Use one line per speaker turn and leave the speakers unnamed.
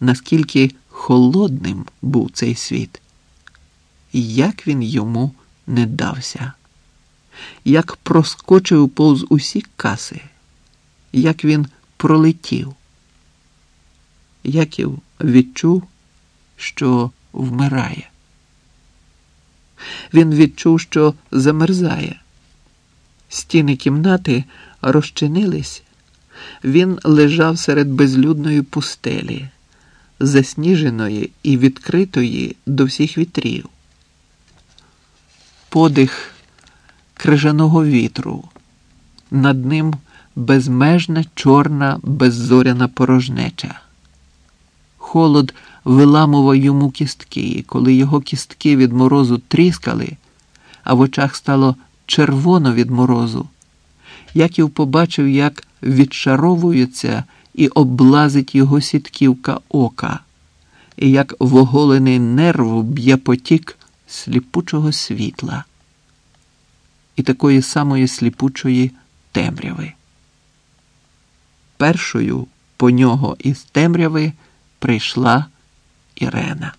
наскільки холодним був цей світ, як він йому не дався, як проскочив повз усі каси, як він пролетів. Яків відчув, що вмирає. Він відчув, що замерзає. Стіни кімнати розчинились. Він лежав серед безлюдної пустелі, засніженої і відкритої до всіх вітрів. Подих крижаного вітру, над ним безмежна чорна беззоряна порожнеча. Холод виламував йому кістки, коли його кістки від морозу тріскали, а в очах стало червоно від морозу, Яків побачив, як відшаровується і облазить його сітківка ока, і як в оголений нерв б'є потік сліпучого світла і такої самої сліпучої темряви. Першою по нього із темряви прийшла Ірена.